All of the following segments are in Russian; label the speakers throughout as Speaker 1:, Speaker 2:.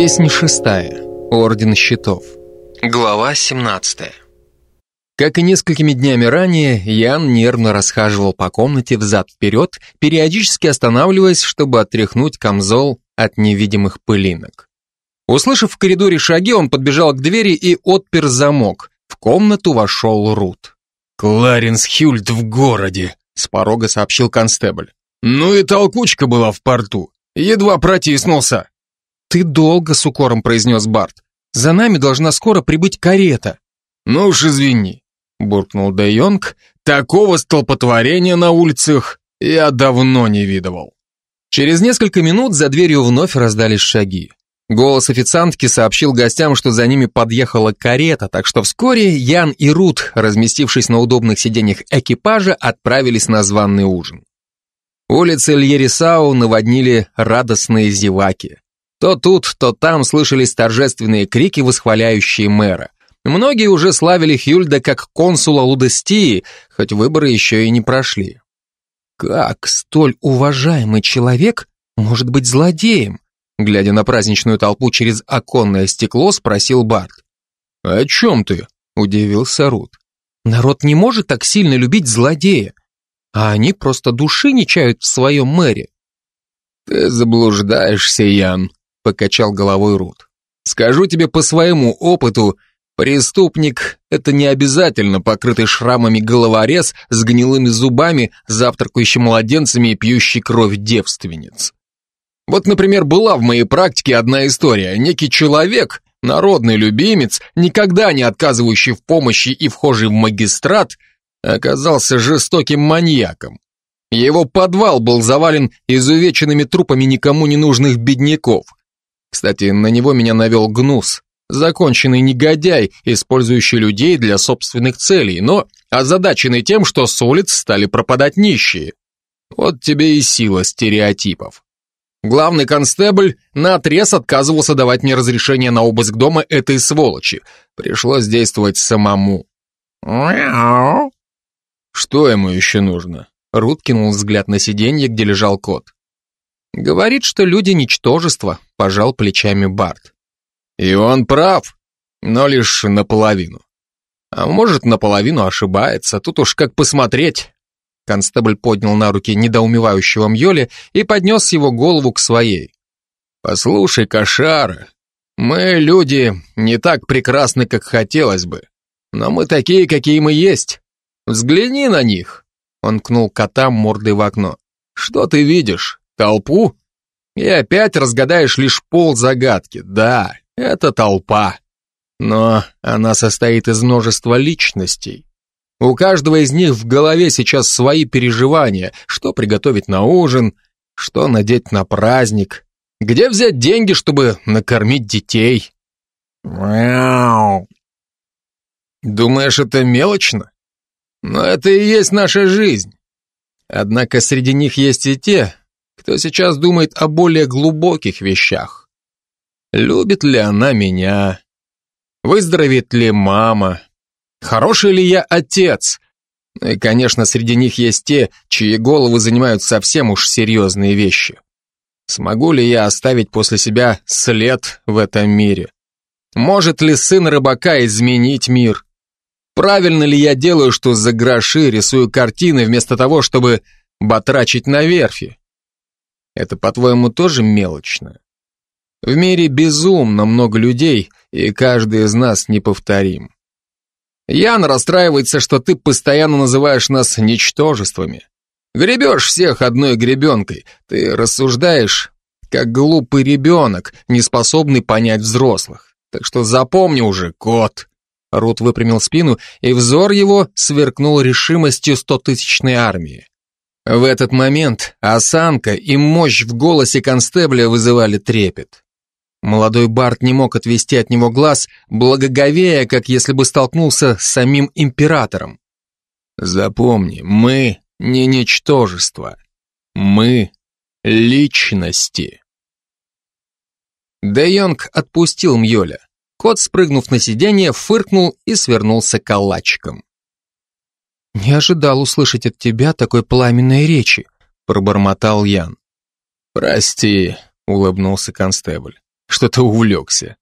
Speaker 1: Песнь шестая. Орден щитов. Глава 17. Как и несколькими днями ранее, Ян нервно расхаживал по комнате взад-вперед, периодически останавливаясь, чтобы отряхнуть камзол от невидимых пылинок. Услышав в коридоре шаги, он подбежал к двери и отпер замок. В комнату вошел Рут.
Speaker 2: «Кларенс Хюльт в городе», — с порога сообщил констебль. «Ну и толкучка была в порту. Едва протиснулся».
Speaker 1: «Ты долго», — с укором произнес Барт. «За нами должна скоро прибыть карета».
Speaker 2: «Ну уж извини», — буркнул Де Йонг. «Такого столпотворения на улицах я давно не видывал».
Speaker 1: Через несколько минут за дверью вновь раздались шаги. Голос официантки сообщил гостям, что за ними подъехала карета, так что вскоре Ян и Рут, разместившись на удобных сиденьях экипажа, отправились на званный ужин. Улицы Льерисау наводнили радостные зеваки. То тут, то там слышались торжественные крики, восхваляющие мэра. Многие уже славили Хюльда как консула Лудестии, хоть выборы еще и не прошли. Как столь уважаемый человек может быть злодеем? Глядя на праздничную толпу через оконное стекло, спросил Барт.
Speaker 2: «О чем ты?» – удивился Рут.
Speaker 1: «Народ не может так сильно любить злодея, а они просто души не чают в своем мэре».
Speaker 2: «Ты заблуждаешься, Ян», покачал головой Рут. Скажу тебе по своему опыту, преступник – это не обязательно покрытый шрамами головорез с гнилыми зубами, завтракающий младенцами и пьющий кровь девственниц. Вот, например, была в моей практике одна история. Некий человек, народный любимец, никогда не отказывающий в помощи и вхожий в магистрат, оказался жестоким маньяком. Его подвал был завален изувеченными трупами никому не нужных бедняков. Кстати, на него меня навел Гнус, законченный негодяй, использующий людей для собственных целей, но озадаченный тем, что с улиц стали пропадать нищие. Вот тебе и сила стереотипов. Главный констебль наотрез отказывался давать мне разрешение на обыск дома этой сволочи. Пришлось действовать самому.
Speaker 1: Мяу.
Speaker 2: Что ему еще нужно?
Speaker 1: Рут кинул взгляд на сиденье, где лежал кот. Говорит, что люди ничтожество, пожал плечами Барт.
Speaker 2: И он прав, но лишь наполовину. А может, наполовину ошибается, тут уж как посмотреть.
Speaker 1: Констебль поднял на руки недоумевающего Мьоли и поднес его голову к своей.
Speaker 2: «Послушай, Кошара, мы, люди, не так прекрасны, как хотелось бы. Но мы такие, какие мы есть. Взгляни на них!» Он кнул кота мордой в окно. «Что ты видишь? Толпу? И опять разгадаешь лишь пол загадки. Да, это толпа. Но она состоит из множества личностей. У каждого из них в голове сейчас свои переживания, что приготовить на ужин, что надеть на праздник, где взять деньги, чтобы накормить детей. Мяу. Думаешь, это мелочно? Но это и есть наша жизнь. Однако среди них есть и те, кто сейчас думает о более глубоких вещах. Любит ли она меня? Выздоровеет ли мама? Хороший ли я отец? Ну и, конечно, среди них есть те, чьи головы занимают совсем уж серьезные вещи. Смогу ли я оставить после себя след в этом мире? Может ли сын рыбака изменить мир? Правильно ли я делаю, что за гроши рисую картины вместо того, чтобы батрачить на верфи? Это, по-твоему, тоже мелочно? В мире безумно много людей, и каждый из нас неповторим. Ян расстраивается, что ты постоянно называешь нас ничтожествами. Гребешь всех одной гребенкой. Ты рассуждаешь, как глупый ребенок, не способный понять взрослых. Так что запомни уже, кот. Рут выпрямил спину, и взор его сверкнул решимостью стотысячной армии. В этот момент осанка и мощь в голосе констебля вызывали трепет. Молодой Барт не мог отвести от него глаз, благоговея, как если бы столкнулся с самим императором. Запомни, мы не ничтожество. Мы личности. Де Йонг отпустил Мьоля. Кот, спрыгнув на сиденье, фыркнул и свернулся калачиком.
Speaker 1: «Не ожидал услышать от тебя такой пламенной речи», — пробормотал Ян.
Speaker 2: «Прости», — улыбнулся констебль. что-то увлекся.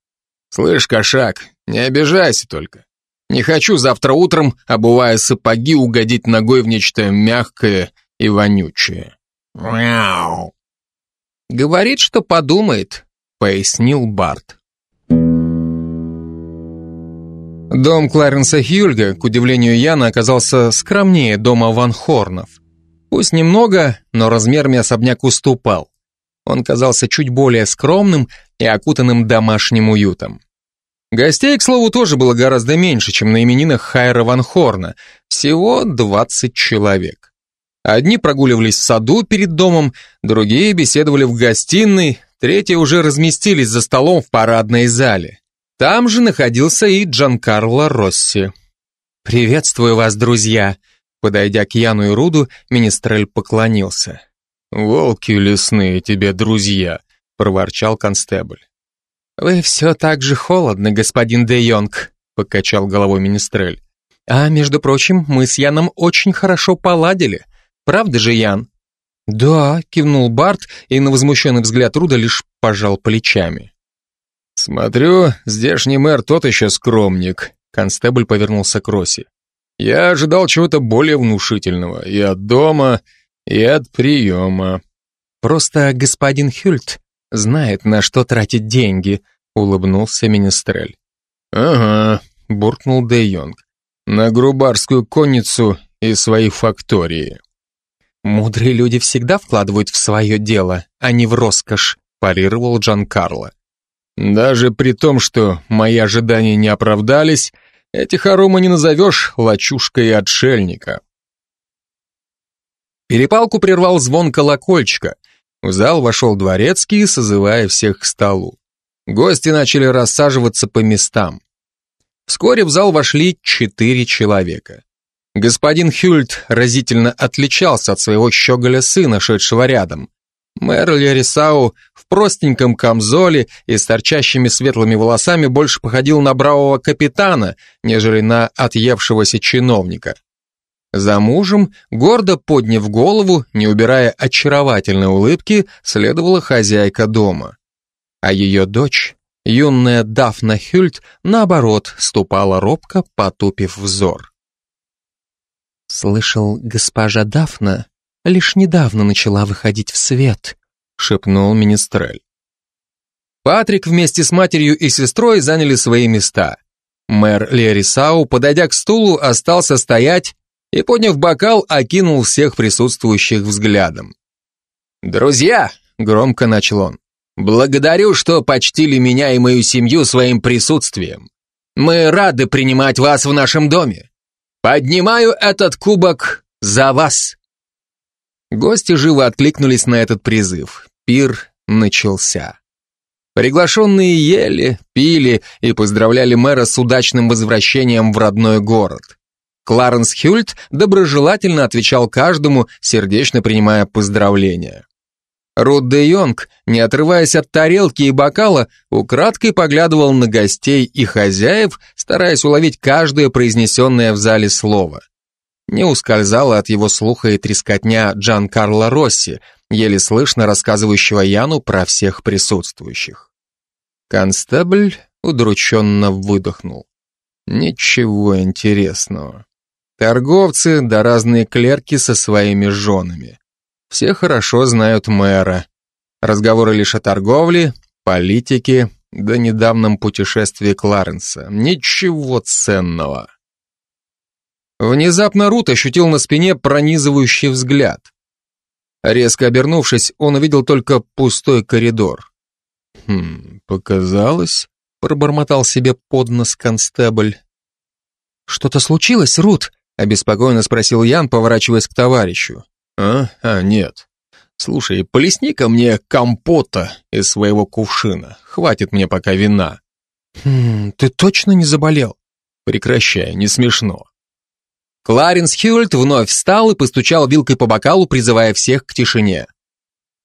Speaker 2: Слышь, кошак, не обижайся только. Не хочу завтра утром, обувая сапоги, угодить ногой в нечто мягкое и вонючее. Мяу.
Speaker 1: Говорит, что подумает, пояснил Барт. Дом Кларенса Хюльга, к удивлению Яна, оказался скромнее дома Ван Хорнов. Пусть немного, но размерами особняк уступал. Он казался чуть более скромным и окутанным домашним уютом. Гостей, к слову, тоже было гораздо меньше, чем на именинах Хайра Ван Хорна, всего 20 человек. Одни прогуливались в саду перед домом, другие беседовали в гостиной, третьи уже разместились за столом в парадной зале. Там же находился и Джанкарло Росси. «Приветствую вас, друзья!» Подойдя к Яну и Руду, Министрель поклонился.
Speaker 2: «Волки лесные тебе, друзья!» — проворчал констебль.
Speaker 1: «Вы все так же холодны, господин Де Йонг», — покачал головой Министрель. «А, между прочим, мы с Яном очень хорошо поладили. Правда же, Ян?» «Да», — кивнул Барт, и на возмущенный взгляд Руда лишь пожал плечами.
Speaker 2: «Смотрю, здешний мэр тот еще скромник», — констебль повернулся к Роси. «Я ожидал чего-то более внушительного и от дома, и от приема».
Speaker 1: «Просто господин Хюльт знает, на что тратить деньги», — улыбнулся Министрель.
Speaker 2: «Ага», — буркнул Де Йонг. «На грубарскую конницу и свои фактории».
Speaker 1: «Мудрые люди всегда вкладывают в свое дело, а не в роскошь», — парировал Джан Карло.
Speaker 2: «Даже при том, что мои ожидания не оправдались, этих хорума не назовешь лачушкой отшельника».
Speaker 1: Перепалку прервал звон колокольчика, в зал вошел дворецкий, созывая всех к столу. Гости начали рассаживаться по местам. Вскоре в зал вошли четыре человека. Господин Хюльт разительно отличался от своего щеголя сына, шедшего рядом. Мэр Лерисау в простеньком камзоле и с торчащими светлыми волосами больше походил на бравого капитана, нежели на отъевшегося чиновника. За мужем, гордо подняв голову, не убирая очаровательной улыбки, следовала хозяйка дома. А ее дочь, юная Дафна Хюльт, наоборот, ступала робко, потупив взор. «Слышал, госпожа Дафна лишь недавно начала выходить в свет», шепнул Министрель. Патрик вместе с матерью и сестрой заняли свои места. Мэр Лерисау, подойдя к стулу, остался стоять и, подняв бокал, окинул всех присутствующих взглядом. «Друзья!» — громко начал он. «Благодарю, что почтили меня и мою семью своим присутствием. Мы рады принимать вас в нашем доме. Поднимаю этот кубок за вас!» Гости живо откликнулись на этот призыв. Пир начался. Приглашенные ели, пили и поздравляли мэра с удачным возвращением в родной город. Кларенс Хюльт доброжелательно отвечал каждому, сердечно принимая поздравления. Рут де Йонг, не отрываясь от тарелки и бокала, украдкой поглядывал на гостей и хозяев, стараясь уловить каждое произнесенное в зале слово. Не ускользала от его слуха и трескотня Джан Карло Росси, еле слышно рассказывающего Яну про всех присутствующих. Констебль удрученно выдохнул. Ничего интересного. Торговцы да разные клерки со своими женами. Все хорошо знают мэра. Разговоры лишь о торговле, политике, да недавнем путешествии Кларенса. Ничего ценного. Внезапно Рут ощутил на спине пронизывающий взгляд. Резко обернувшись, он увидел только пустой коридор. «Хм, показалось?» — пробормотал себе под нос констебль. «Что-то случилось, Рут?» Обеспокоенно спросил Ян, поворачиваясь к товарищу. А? А, нет. Слушай, полесни ко мне компота из своего кувшина. Хватит мне пока вина. Хм, ты точно не заболел? Прекращай, не смешно. Кларенс Хьюльт вновь встал и постучал вилкой по бокалу, призывая всех к тишине.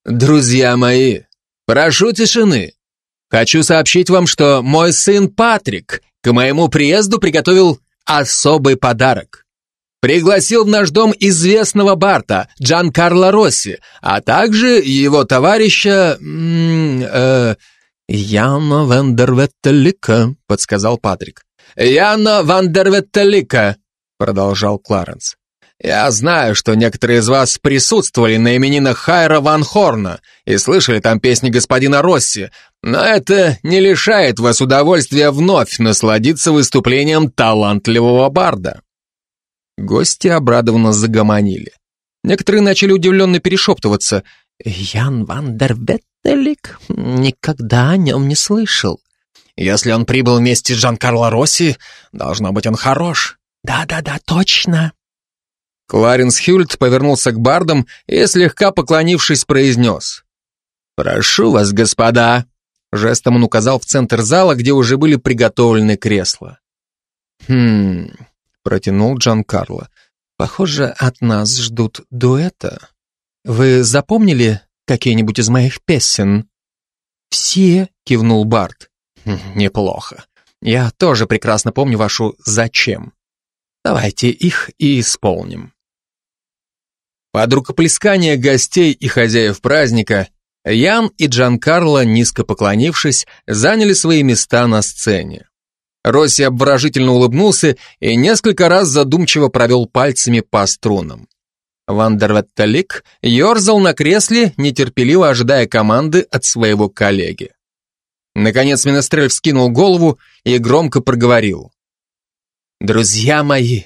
Speaker 1: «Друзья мои, прошу тишины. Хочу сообщить вам, что мой сын Патрик к моему приезду приготовил особый подарок. Пригласил в наш дом известного Барта, Джан Карло Росси, а также его товарища... Э, «Яна Вандерветтелика», — подсказал Патрик.
Speaker 2: «Яна Вандерветтелика», — продолжал Кларенс. «Я знаю, что некоторые из вас присутствовали на именинах Хайра Ван Хорна и слышали там песни господина Росси, но это не лишает вас удовольствия вновь насладиться выступлением талантливого барда».
Speaker 1: Гости обрадованно загомонили. Некоторые начали удивленно перешептываться. «Ян Ван дер Веттелик? Никогда о нем не слышал.
Speaker 2: Если он прибыл вместе с Жан-Карло Росси, должно быть, он хорош».
Speaker 1: «Да-да-да, точно!»
Speaker 2: Кларенс Хюльт повернулся к бардам и, слегка поклонившись, произнес. «Прошу вас, господа!» Жестом он указал в центр зала, где уже были приготовлены кресла.
Speaker 1: «Хм...» — протянул Джан Карло. «Похоже, от нас ждут дуэта. Вы запомнили какие-нибудь из моих песен?»
Speaker 2: «Все», — кивнул Барт.
Speaker 1: «Хм, «Неплохо. Я тоже прекрасно помню вашу «Зачем». Давайте их и исполним».
Speaker 2: Под рукоплескание гостей и хозяев праздника Ян и Джан Карло, низко поклонившись, заняли свои места на сцене. Росси обворожительно улыбнулся и несколько раз задумчиво провел пальцами по струнам. Вандерветталик ерзал на кресле, нетерпеливо ожидая команды от своего коллеги. Наконец Менестрель вскинул голову и громко проговорил. «Друзья мои,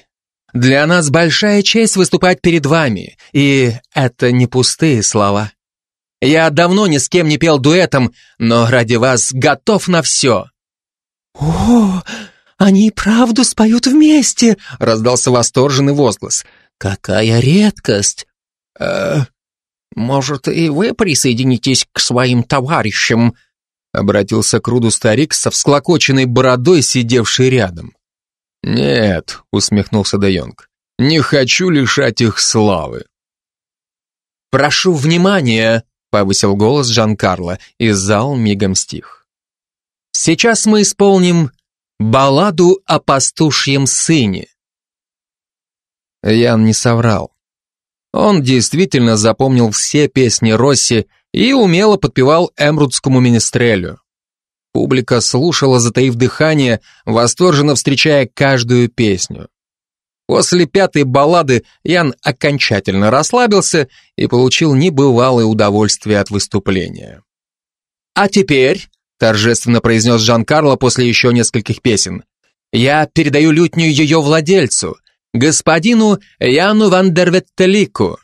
Speaker 2: для нас большая честь выступать перед вами, и это не пустые слова. Я давно ни с кем не пел дуэтом, но ради вас готов на все.
Speaker 1: «О, они правду споют вместе!» — раздался восторженный возглас. «Какая редкость!»
Speaker 2: «Э, «Может, и вы присоединитесь к своим товарищам?» — обратился к Руду старик со всклокоченной бородой, сидевший рядом. «Нет», — усмехнулся Де Йонг, — «не хочу лишать их славы».
Speaker 1: «Прошу внимания», — повысил голос Жан-Карло, и зал мигом стих. «Сейчас мы исполним балладу о пастушьем сыне».
Speaker 2: Ян не соврал. Он действительно запомнил все песни Росси и умело подпевал эмрудскому министрелю. Публика слушала, затаив дыхание, восторженно встречая каждую песню. После пятой баллады Ян окончательно расслабился и получил небывалое удовольствие от выступления.
Speaker 1: «А теперь», — торжественно произнес Жан-Карло после еще нескольких песен, «я передаю лютню ее владельцу, господину Яну Вандерветтелику.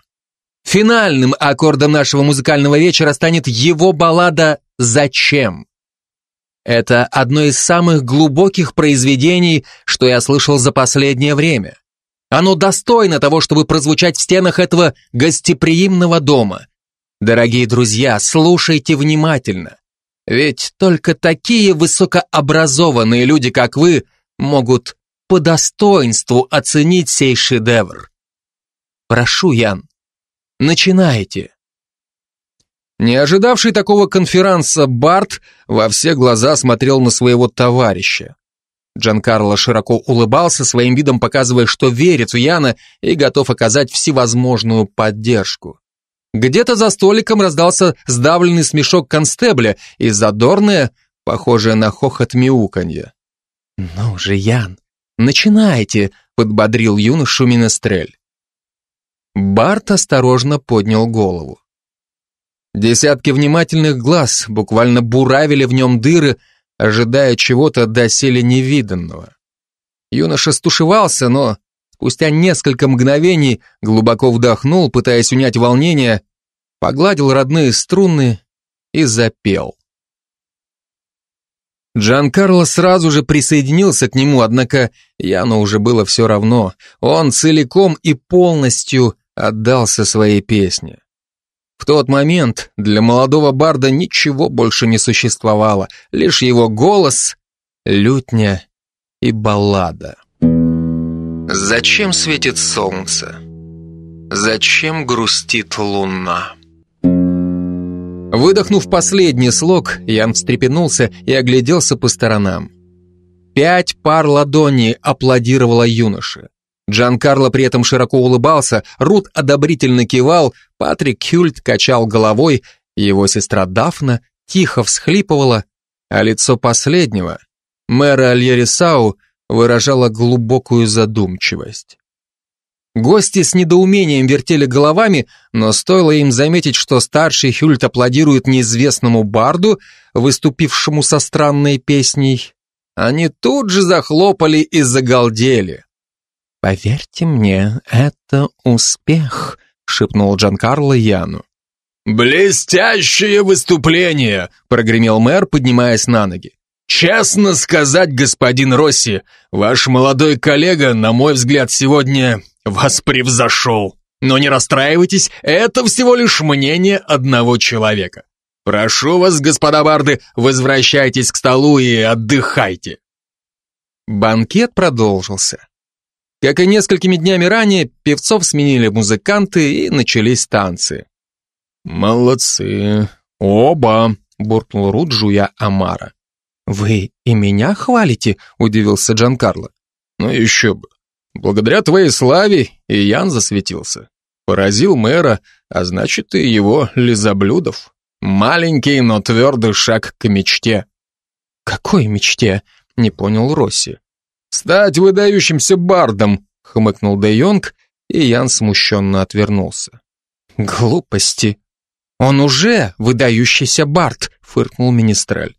Speaker 1: Финальным аккордом нашего музыкального вечера станет его баллада «Зачем?». Это одно из самых глубоких произведений, что я слышал за последнее время. Оно достойно того, чтобы прозвучать в стенах этого гостеприимного дома. Дорогие друзья, слушайте внимательно. Ведь только такие высокообразованные люди, как вы, могут по достоинству оценить сей шедевр. Прошу, Ян, начинайте.
Speaker 2: Не ожидавший такого конферанса Барт во все глаза смотрел на своего товарища. Джанкарло широко улыбался, своим видом показывая, что верит в Яна и готов оказать всевозможную поддержку. Где-то за столиком раздался сдавленный смешок констебля и задорное, похожее на хохот мяуканье.
Speaker 1: «Ну же, Ян, начинайте!» — подбодрил юношу Минестрель. Барт осторожно поднял голову.
Speaker 2: Десятки внимательных глаз буквально буравили в нем дыры, ожидая чего-то доселе невиданного. Юноша стушевался, но спустя несколько мгновений глубоко вдохнул, пытаясь унять волнение, погладил родные струны и запел. Джан Карло сразу же присоединился к нему, однако Яну уже было все равно. Он целиком и полностью отдался своей песне. В тот момент для молодого барда ничего больше не существовало, лишь его голос, лютня и баллада.
Speaker 1: Зачем светит солнце? Зачем грустит луна?
Speaker 2: Выдохнув последний слог, Ян встрепенулся и огляделся по сторонам. Пять пар ладоней аплодировала юноша. Джан Карло при этом широко улыбался, Рут одобрительно кивал, Патрик Хюльт качал головой, его сестра Дафна тихо всхлипывала,
Speaker 1: а лицо последнего, мэра Альерисау, выражало глубокую задумчивость. Гости с недоумением вертели головами, но стоило им заметить, что старший Хюльт аплодирует неизвестному барду, выступившему со странной песней, они тут же захлопали и загалдели. «Поверьте мне, это успех», — шепнул Джанкарло Яну.
Speaker 2: «Блестящее выступление!» — прогремел мэр, поднимаясь на ноги. «Честно сказать, господин Росси, ваш молодой коллега, на мой взгляд, сегодня вас превзошел. Но не расстраивайтесь, это всего лишь мнение одного человека. Прошу вас, господа барды, возвращайтесь к столу и отдыхайте.
Speaker 1: Банкет продолжился. Как и несколькими днями ранее, певцов сменили музыканты и начались танцы.
Speaker 2: «Молодцы, оба!» — буркнул Рут, жуя Амара.
Speaker 1: «Вы и меня хвалите?» — удивился Джанкарло.
Speaker 2: «Ну еще бы. Благодаря твоей славе и Ян засветился. Поразил мэра, а значит и его лизоблюдов. Маленький, но твердый шаг к мечте.
Speaker 1: Какой мечте? Не понял Росси.
Speaker 2: Стать выдающимся бардом, хмыкнул Де Йонг, и Ян смущенно отвернулся.
Speaker 1: Глупости. Он уже выдающийся бард, фыркнул Министрель.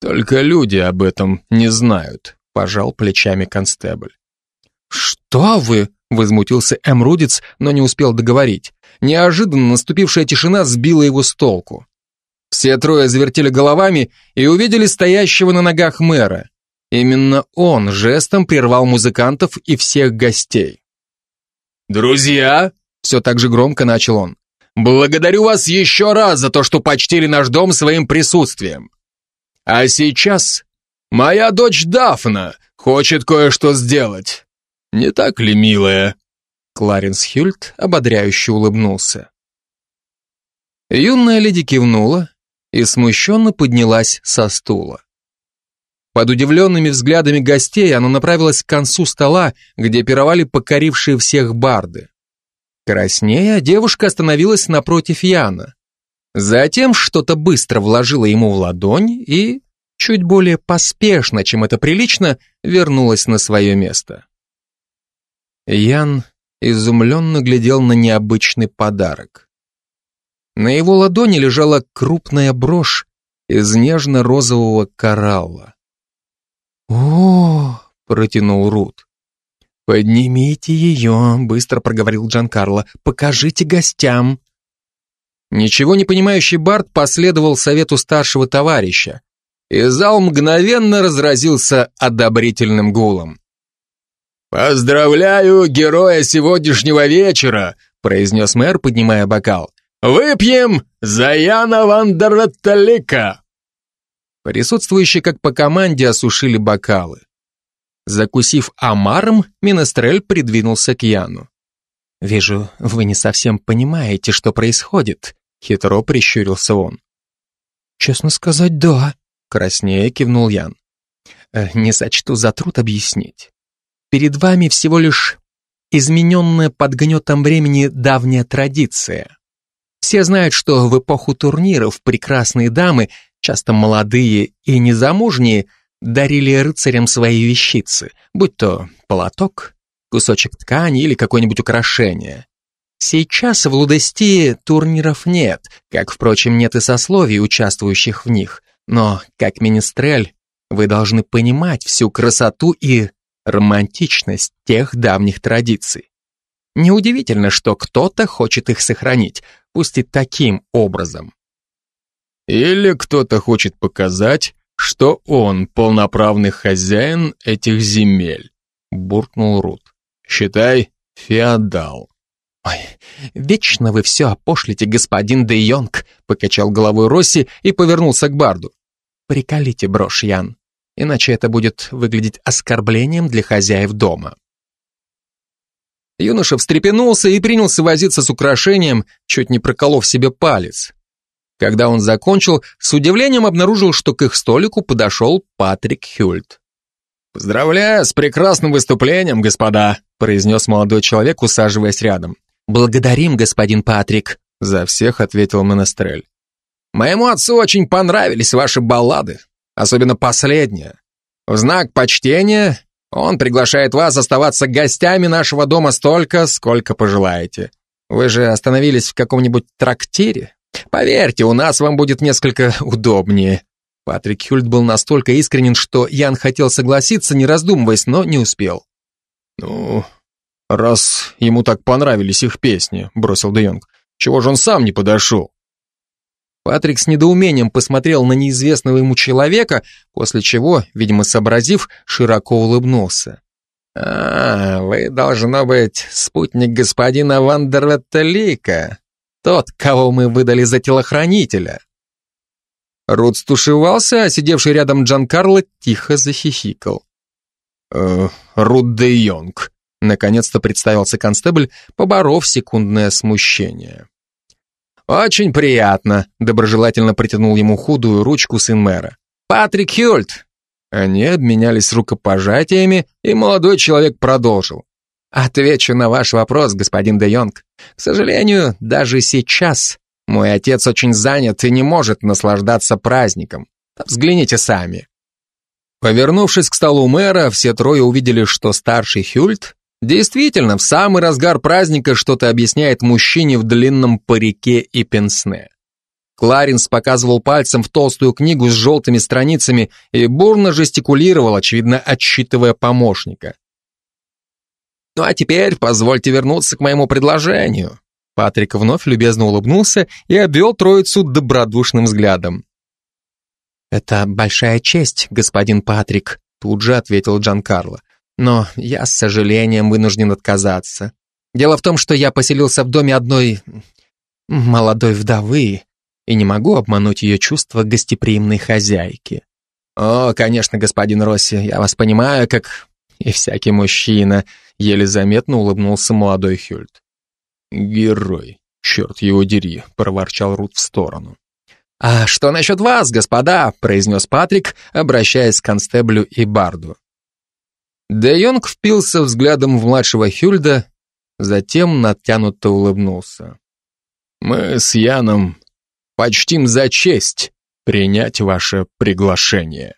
Speaker 2: Только люди об этом не знают, пожал плечами констебль.
Speaker 1: «Что вы?» — возмутился Эмрудец, но не успел договорить. Неожиданно наступившая тишина сбила его с толку. Все трое завертели головами и увидели стоящего на ногах мэра. Именно он жестом прервал музыкантов и всех гостей.
Speaker 2: «Друзья!» — все так же громко начал он. «Благодарю вас еще раз за то, что почтили наш дом своим присутствием. А сейчас моя дочь Дафна хочет кое-что сделать. Не так ли, милая?»
Speaker 1: Кларенс Хюльт ободряюще улыбнулся. Юная леди кивнула и смущенно поднялась со стула. Под удивленными взглядами гостей она направилась к концу стола, где пировали покорившие всех барды. Краснея, девушка остановилась напротив Яна. Затем что-то быстро вложила ему в ладонь и, чуть более поспешно, чем это прилично, вернулась на свое место. Ян изумленно глядел на необычный подарок. На его ладони лежала крупная брошь из нежно-розового коралла. «О!» — протянул Рут. «Поднимите ее», — быстро проговорил Джанкарло. «Покажите гостям». Ничего не понимающий Барт последовал совету старшего товарища, и зал мгновенно разразился одобрительным гулом.
Speaker 2: «Поздравляю героя сегодняшнего вечера!» произнес мэр, поднимая бокал. «Выпьем за Яна Вандерветталика!»
Speaker 1: Присутствующие как по команде осушили бокалы. Закусив омаром, Минестрель придвинулся к Яну. «Вижу, вы не совсем понимаете, что происходит», — хитро прищурился он. «Честно сказать, да», — краснее кивнул Ян. «Э, «Не сочту за труд объяснить. Перед вами всего лишь измененная под гнетом времени давняя традиция. Все знают, что в эпоху турниров прекрасные дамы, часто молодые и незамужние, дарили рыцарям свои вещицы, будь то полоток, кусочек ткани или какое-нибудь украшение. Сейчас в Лудестии турниров нет, как, впрочем, нет и сословий, участвующих в них, но, как министрель, вы должны понимать всю красоту и романтичность тех давних традиций. Неудивительно, что кто-то хочет их сохранить, пусть и таким образом.
Speaker 2: Или кто-то хочет показать, что он полноправный хозяин этих земель, буркнул Рут. Считай, феодал.
Speaker 1: «Ой, вечно вы все опошлите, господин Де Йонг», покачал головой Росси и повернулся к Барду. «Приколите брошь, Ян иначе это будет выглядеть оскорблением для хозяев дома. Юноша встрепенулся и принялся возиться с украшением, чуть не проколов себе палец. Когда он закончил, с удивлением обнаружил, что к их столику подошел Патрик Хюльт.
Speaker 2: «Поздравляю с прекрасным выступлением, господа», произнес молодой человек, усаживаясь рядом.
Speaker 1: «Благодарим, господин Патрик»,
Speaker 2: за всех ответил Менестрель. «Моему отцу очень понравились ваши баллады. особенно последнее. В знак почтения он приглашает вас оставаться гостями нашего дома столько, сколько пожелаете. Вы же остановились в каком-нибудь трактире? Поверьте, у нас вам будет несколько удобнее. Патрик Хюльт был настолько искренен, что Ян хотел согласиться, не раздумываясь, но не успел.
Speaker 1: «Ну, раз ему так понравились их песни», — бросил Де «чего же он сам не подошел?»
Speaker 2: Патрик с недоумением посмотрел на неизвестного ему человека, после чего, видимо, сообразив, широко улыбнулся. «А, вы, должно быть, спутник господина Вандерветта Лика, тот, кого мы выдали за телохранителя». Рут стушевался, а сидевший рядом Джан Карло тихо захихикал.
Speaker 1: «Э, Рут де Йонг», — наконец-то представился констебль, поборов секундное смущение.
Speaker 2: «Очень приятно», — доброжелательно протянул ему худую ручку сын мэра. «Патрик Хюльт». Они обменялись рукопожатиями, и молодой человек продолжил. «Отвечу на ваш вопрос, господин Де Йонг. К сожалению, даже сейчас мой отец очень занят и не может наслаждаться праздником. Взгляните сами». Повернувшись к столу мэра, все трое увидели, что старший Хюльт Действительно, в самый разгар праздника что-то объясняет мужчине в длинном парике и пенсне. Кларинс показывал пальцем в толстую книгу с желтыми страницами и бурно жестикулировал, очевидно, отсчитывая помощника. «Ну а теперь позвольте вернуться к моему предложению». Патрик вновь любезно улыбнулся и обвел троицу добродушным взглядом. «Это большая честь, господин Патрик», тут же ответил Джан Карло. Но я с сожалением вынужден отказаться. Дело в том, что я поселился в доме одной молодой вдовы и не могу обмануть ее чувства гостеприимной хозяйки. О, конечно, господин Росси, я вас понимаю, как и всякий мужчина, еле заметно улыбнулся молодой Хюльт.
Speaker 1: Герой, черт его дери, проворчал Рут в сторону.
Speaker 2: «А что насчет вас, господа?» произнес Патрик, обращаясь к констеблю и барду. Де Йонг впился взглядом в младшего Хюльда, затем натянуто улыбнулся.
Speaker 1: «Мы с Яном почтим за честь принять ваше приглашение».